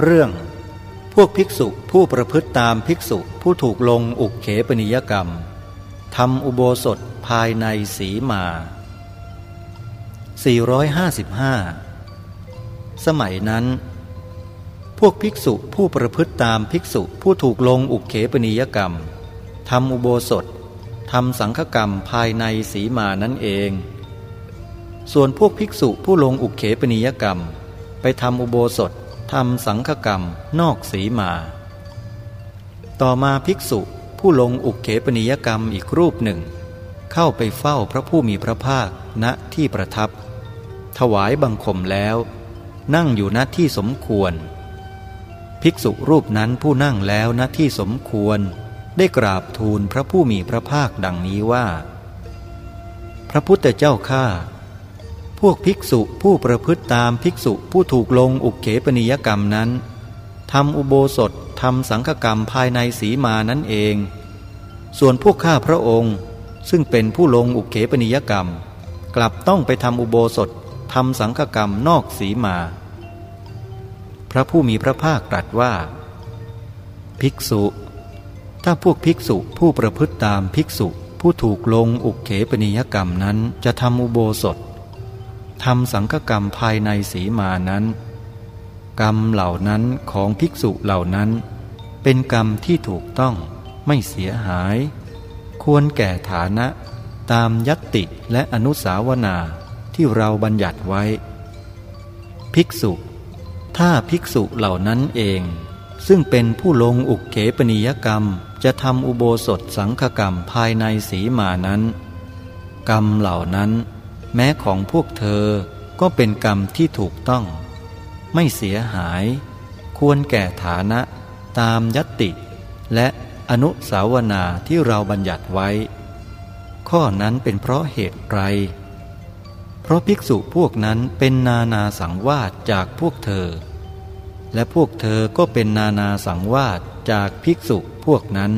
เรื่อง พวกภิกษุผู้ประพฤติตามภิกษุผู้ถูกลงอุกเขปนิยกรรมทำอุโบสถภายในสีมา 455 สมัยนั้น พวกภิกษุผู้ประพฤติตามภิกษุผู้ถูกลงอุกเขปนิยกรรมทำอุโบสถทำสังฆกรรมภายในสีมานั่นเอง ส่วนพวกภิกษุผู้ลงอุกเขปนิยกรรม ไปทำอุโบสถ ทำสังฆกรรมนอกสีมา ต่อมาภิกษุผู้ลงอุกเขปนิยกรรมอีกรูปหนึ่ง เข้าไปเฝ้าพระผู้มีพระภาคณที่ประทับ ถวายบังคมแล้ว นั่งอยู่ณที่สมควร ภิกษุรูปนั้นผู้นั่งแล้วณที่สมควร ได้กราบทูลพระผู้มีพระภาคดังนี้ว่า พระพุทธเจ้าข้า พวกภิกษุผู้ประพฤติตามภิกษุผู้ถูกลงอุกเขปนิยกรรมนั้นทำอุโบสถทำสังฆกรรมภายในสีมานั้นเอง ส่วนพวกข้าพระองค์ซึ่งเป็นผู้ลงอุกเขปนิยกรรม กลับต้องไปทำอุโบสถทำสังฆกรรมนอกสีมา พระผู้มีพระภาคตรัสว่า ภิกษุ ถ้าพวกภิกษุผู้ประพฤติตามภิกษุผู้ถูกลงอุกเขปนิยกรรมนั้นจะทำอุโบสถ ทำสังฆกรรมภายในสีมานั้น กรรมเหล่านั้นของภิกษุเหล่านั้น เป็นกรรมที่ถูกต้องไม่เสียหาย ควรแก่ฐานะตามยัตติและอนุสาวนาที่เราบัญญัติไว้ ภิกษุ ถ้าภิกษุเหล่านั้นเอง ซึ่งเป็นผู้ลงอุกเขปนิยกรรมจะทำอุโบสถสังฆกรรมภายในสีมานั้น กรรมเหล่านั้น แม้ของพวกเธอก็เป็นกรรมที่ถูกต้อง ไม่เสียหาย ควรแก่ฐานะตามยติ และอนุสาวนาที่เราบัญญัติไว้ ข้อนั้นเป็นเพราะเหตุไร เพราะภิกษุพวกนั้นเป็นนานาสังวาสจากพวกเธอ และพวกเธอก็เป็นนานาสังวาสจากภิกษุพวกนั้น